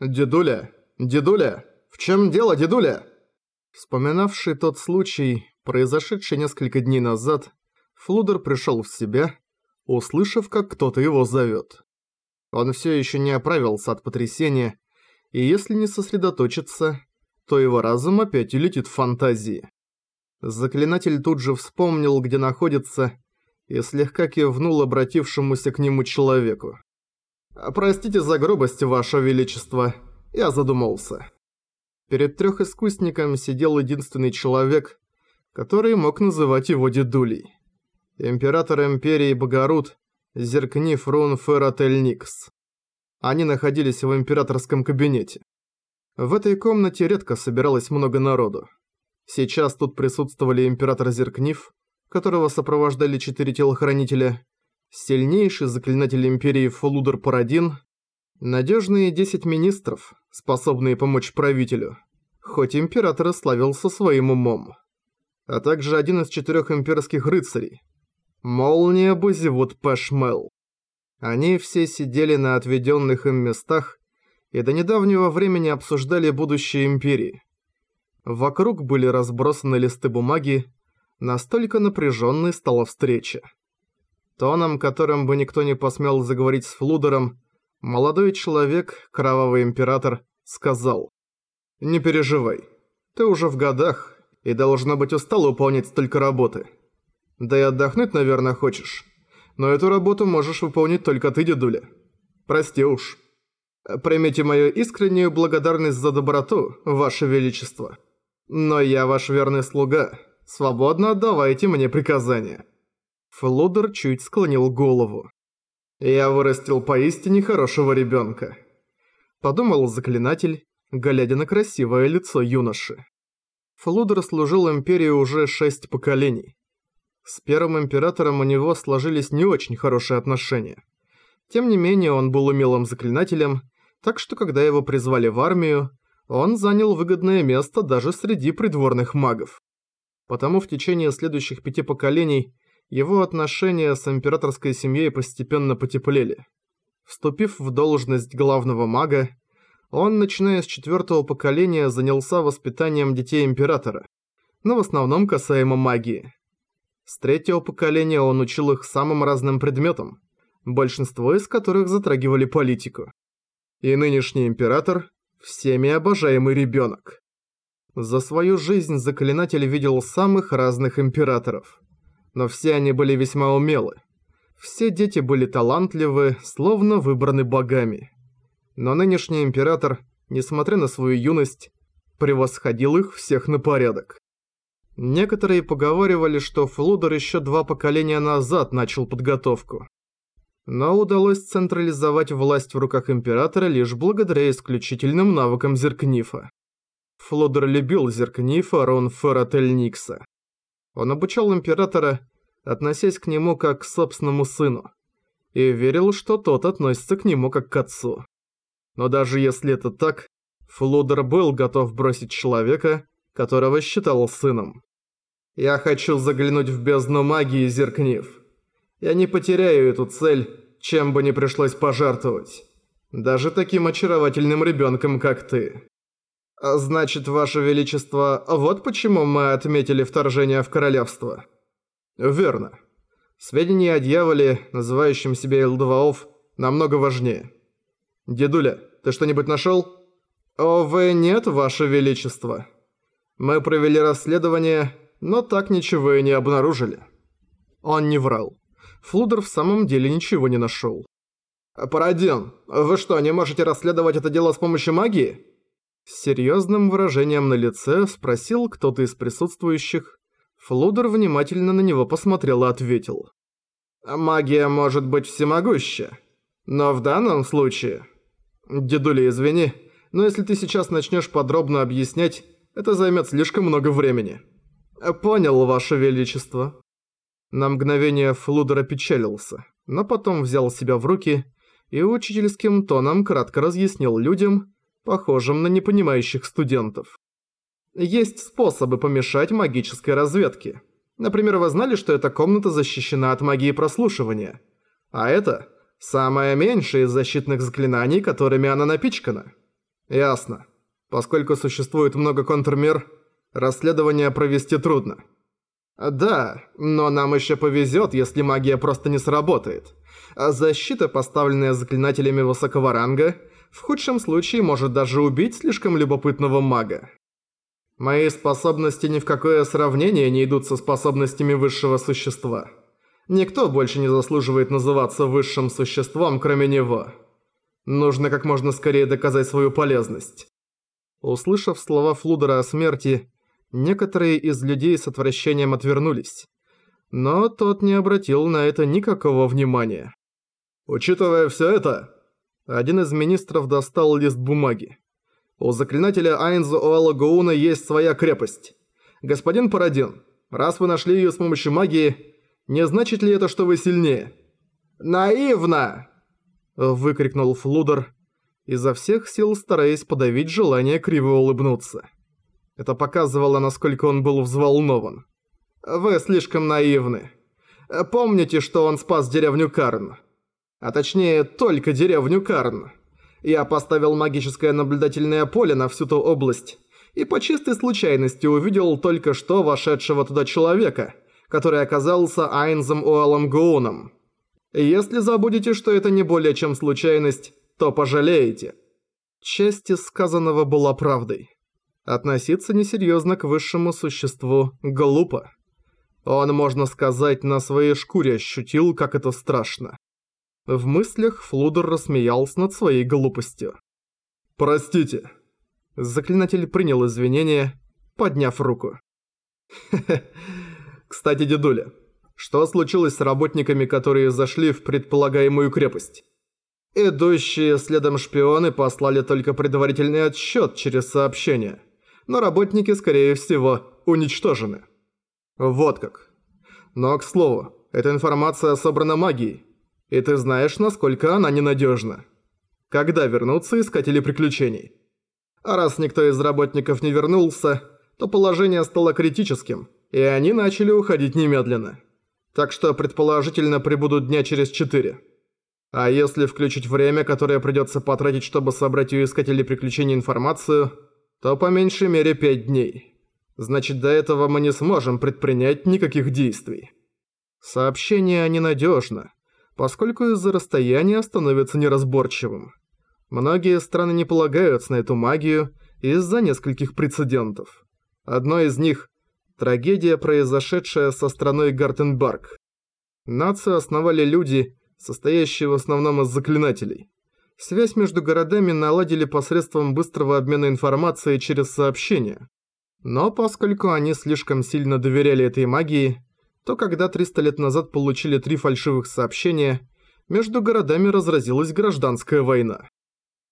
«Дедуля! Дедуля! В чем дело, дедуля?» Вспоминавший тот случай, произошедший несколько дней назад, Флудер пришел в себя, услышав, как кто-то его зовет. Он все еще не оправился от потрясения, и если не сосредоточиться, то его разум опять улетит в фантазии. Заклинатель тут же вспомнил, где находится, и слегка кивнул обратившемуся к нему человеку. «Простите за грубость, Ваше Величество, я задумался». Перед трёхискусником сидел единственный человек, который мог называть его дедулей. Император Империи Богорут, Зеркниф Рун Ферротельникс. Они находились в императорском кабинете. В этой комнате редко собиралось много народу. Сейчас тут присутствовали император Зеркниф, которого сопровождали четыре телохранителя, сильнейший заклинатель Империи Флудер Парадин, надежные 10 министров, способные помочь правителю, хоть император и славился своим умом, а также один из четырех имперских рыцарей, Молния Бузивуд Пэшмел. Они все сидели на отведенных им местах и до недавнего времени обсуждали будущее Империи. Вокруг были разбросаны листы бумаги, настолько напряженной стала встреча. Тоном, которым бы никто не посмел заговорить с Флудером, молодой человек, кровавый император, сказал «Не переживай, ты уже в годах и должно быть устал выполнять столько работы. Да и отдохнуть, наверное, хочешь. Но эту работу можешь выполнить только ты, дедуля. Прости уж. Примите мою искреннюю благодарность за доброту, ваше величество. Но я ваш верный слуга. Свободно отдавайте мне приказания». Флудер чуть склонил голову. «Я вырастил поистине хорошего ребенка», – подумал заклинатель, глядя на красивое лицо юноши. Флудер служил Империи уже шесть поколений. С первым Императором у него сложились не очень хорошие отношения. Тем не менее, он был умелым заклинателем, так что когда его призвали в армию, он занял выгодное место даже среди придворных магов. Потому в течение следующих пяти поколений его отношения с императорской семьей постепенно потеплели. Вступив в должность главного мага, он, начиная с четвертого поколения, занялся воспитанием детей императора, но в основном касаемо магии. С третьего поколения он учил их самым разным предметам, большинство из которых затрагивали политику. И нынешний император – всеми обожаемый ребенок. За свою жизнь заклинатель видел самых разных императоров – но все они были весьма умелы. Все дети были талантливы, словно выбраны богами. Но нынешний император, несмотря на свою юность, превосходил их всех на порядок. Некоторые поговаривали, что Флудер еще два поколения назад начал подготовку. Но удалось централизовать власть в руках императора лишь благодаря исключительным навыкам Зеркнифа. Флудер любил Зеркнифа Рон Ферротельникса. Он обучал императора, относясь к нему как к собственному сыну, и верил, что тот относится к нему как к отцу. Но даже если это так, Флудер был готов бросить человека, которого считал сыном. «Я хочу заглянуть в бездну магии, Зеркнив. Я не потеряю эту цель, чем бы ни пришлось пожертвовать. Даже таким очаровательным ребенком, как ты». А «Значит, Ваше Величество, вот почему мы отметили вторжение в королевство?» «Верно. Сведения о дьяволе, называющем себя Элдваов, намного важнее. Дедуля, ты что-нибудь нашел? «Овы нет, Ваше Величество. Мы провели расследование, но так ничего и не обнаружили». Он не врал. Флудер в самом деле ничего не нашел. «Парадин, вы что, не можете расследовать это дело с помощью магии?» С серьезным выражением на лице спросил кто-то из присутствующих. Флудер внимательно на него посмотрел и ответил. «Магия может быть всемогуща, но в данном случае...» «Дедуля, извини, но если ты сейчас начнешь подробно объяснять, это займет слишком много времени». «Понял, Ваше Величество». На мгновение Флудер опечалился, но потом взял себя в руки и учительским тоном кратко разъяснил людям, похожим на непонимающих студентов. Есть способы помешать магической разведке. Например, вы знали, что эта комната защищена от магии прослушивания. А это самое меньшее из защитных заклинаний, которыми она напичкана. Ясно. Поскольку существует много контрмер, расследование провести трудно. Да, но нам еще повезет, если магия просто не сработает. А защита, поставленная заклинателями высокого ранга, в худшем случае может даже убить слишком любопытного мага. Мои способности ни в какое сравнение не идут со способностями высшего существа. Никто больше не заслуживает называться высшим существом, кроме него. Нужно как можно скорее доказать свою полезность. Услышав слова Флудера о смерти, некоторые из людей с отвращением отвернулись. Но тот не обратил на это никакого внимания. Учитывая все это, один из министров достал лист бумаги. У заклинателя Айнзу Оалагоуна есть своя крепость. Господин Парадин, раз вы нашли ее с помощью магии, не значит ли это, что вы сильнее? Наивно! Выкрикнул Флудер, изо всех сил стараясь подавить желание криво улыбнуться. Это показывало, насколько он был взволнован. «Вы слишком наивны. Помните, что он спас деревню Карн? А точнее, только деревню Карн. Я поставил магическое наблюдательное поле на всю ту область и по чистой случайности увидел только что вошедшего туда человека, который оказался Айнзом Уэллом Гоуном. Если забудете, что это не более чем случайность, то пожалеете. Часть сказанного была правдой. Относиться несерьезно к высшему существу глупо. Он, можно сказать, на своей шкуре ощутил, как это страшно. В мыслях Флудер рассмеялся над своей глупостью. «Простите». Заклинатель принял извинения, подняв руку. Кстати, дедуля, что случилось с работниками, которые зашли в предполагаемую крепость?» Идущие следом шпионы послали только предварительный отсчет через сообщение, но работники, скорее всего, уничтожены. Вот как. Но, к слову, эта информация собрана магией, и ты знаешь, насколько она ненадежна. Когда вернутся искатели приключений? А раз никто из работников не вернулся, то положение стало критическим, и они начали уходить немедленно. Так что предположительно прибудут дня через четыре. А если включить время, которое придется потратить, чтобы собрать у искателей приключений информацию, то по меньшей мере пять дней. Значит, до этого мы не сможем предпринять никаких действий. Сообщение ненадежно поскольку из-за расстояния становится неразборчивым. Многие страны не полагаются на эту магию из-за нескольких прецедентов. Одно из них – трагедия, произошедшая со страной Гартенбарг. Нацию основали люди, состоящие в основном из заклинателей. Связь между городами наладили посредством быстрого обмена информацией через сообщения. Но поскольку они слишком сильно доверяли этой магии, то когда 300 лет назад получили три фальшивых сообщения, между городами разразилась гражданская война.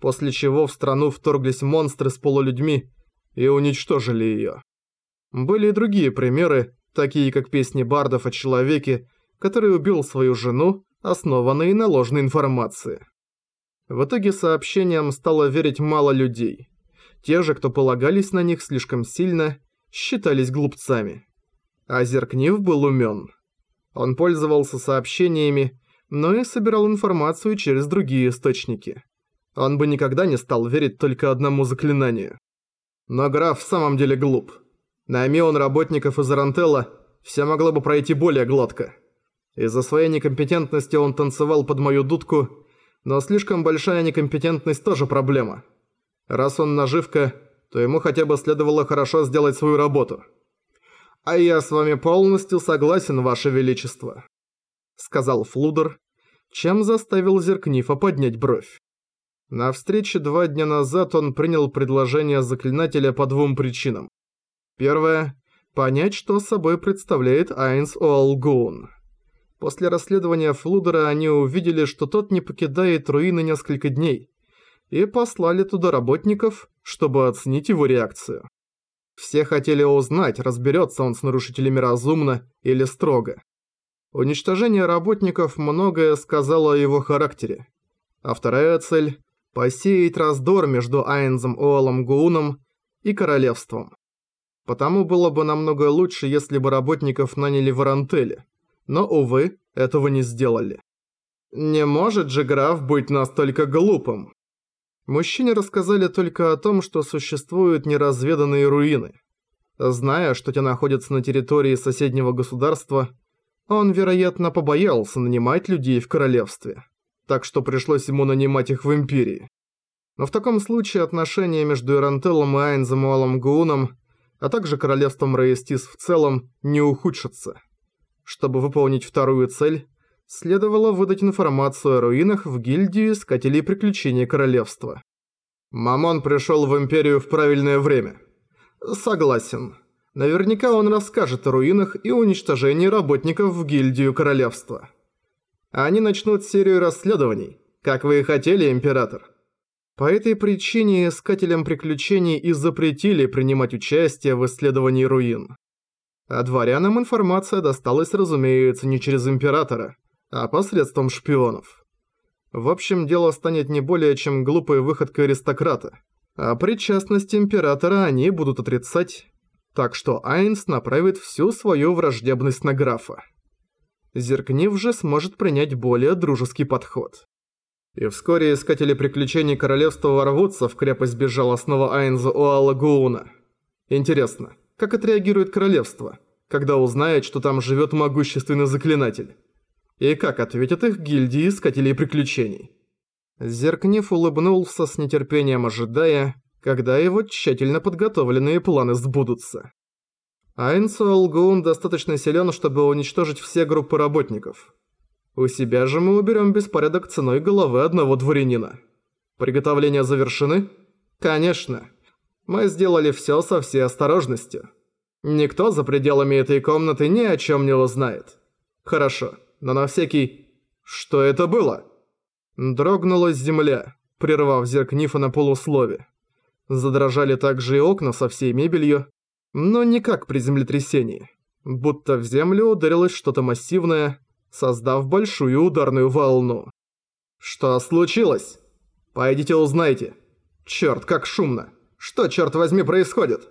После чего в страну вторглись монстры с полулюдьми и уничтожили ее. Были и другие примеры, такие как песни бардов о человеке, который убил свою жену, основанные на ложной информации. В итоге сообщениям стало верить мало людей. Те же, кто полагались на них слишком сильно, считались глупцами. А Зеркнив был умен. Он пользовался сообщениями, но и собирал информацию через другие источники. Он бы никогда не стал верить только одному заклинанию. Но граф в самом деле глуп. Найми он работников из Арантелла, все могло бы пройти более гладко. Из-за своей некомпетентности он танцевал под мою дудку, но слишком большая некомпетентность тоже проблема. Раз он наживка, то ему хотя бы следовало хорошо сделать свою работу. «А я с вами полностью согласен, Ваше Величество», — сказал Флудер, чем заставил Зеркнифа поднять бровь. На встрече два дня назад он принял предложение заклинателя по двум причинам. Первое – понять, что собой представляет Айнс Оалгуун. После расследования Флудера они увидели, что тот не покидает руины несколько дней, и послали туда работников, чтобы оценить его реакцию. Все хотели узнать, разберется он с нарушителями разумно или строго. Уничтожение работников многое сказало о его характере. А вторая цель – посеять раздор между Айнзом Оалом Гууном и королевством. Потому было бы намного лучше, если бы работников наняли в Арантеле. Но, увы, этого не сделали. Не может же граф быть настолько глупым. Мужчине рассказали только о том, что существуют неразведанные руины. Зная, что те находятся на территории соседнего государства, он, вероятно, побоялся нанимать людей в королевстве. Так что пришлось ему нанимать их в Империи. Но в таком случае отношения между Ирантеллом и Айнзом Уалом Гууном, а также королевством Раестис в целом, не ухудшатся. Чтобы выполнить вторую цель, следовало выдать информацию о руинах в гильдию Искателей Приключений Королевства. Мамон пришел в Империю в правильное время. Согласен. Наверняка он расскажет о руинах и уничтожении работников в гильдию Королевства. Они начнут серию расследований, как вы и хотели, Император. По этой причине Искателям Приключений и запретили принимать участие в исследовании руин. А дворянам информация досталась, разумеется, не через Императора, а посредством шпионов. В общем, дело станет не более чем глупой выходкой аристократа. А причастность Императора они будут отрицать, так что Айнс направит всю свою враждебность на графа. Зеркнив же сможет принять более дружеский подход. И вскоре искатели приключений королевства ворвутся в крепость безжалостного Айнза Оала Гууна. Интересно, как отреагирует королевство, когда узнает, что там живет могущественный заклинатель? И как ответят их гильдии искателей приключений? Зеркнев улыбнулся с нетерпением ожидая, когда его тщательно подготовленные планы сбудутся. Айнсу Алгоун достаточно силен, чтобы уничтожить все группы работников. У себя же мы уберем беспорядок ценой головы одного дворянина. Приготовления завершены? Конечно. Мы сделали все со всей осторожностью. Никто за пределами этой комнаты ни о чем не узнает. Хорошо, но на всякий... Что это было? Дрогнула земля, прервав Зеркнифа на полуслове. Задрожали также и окна со всей мебелью, но не как при землетрясении. Будто в землю ударилось что-то массивное, создав большую ударную волну. «Что случилось? Пойдите узнайте. Чёрт, как шумно. Что, чёрт возьми, происходит?»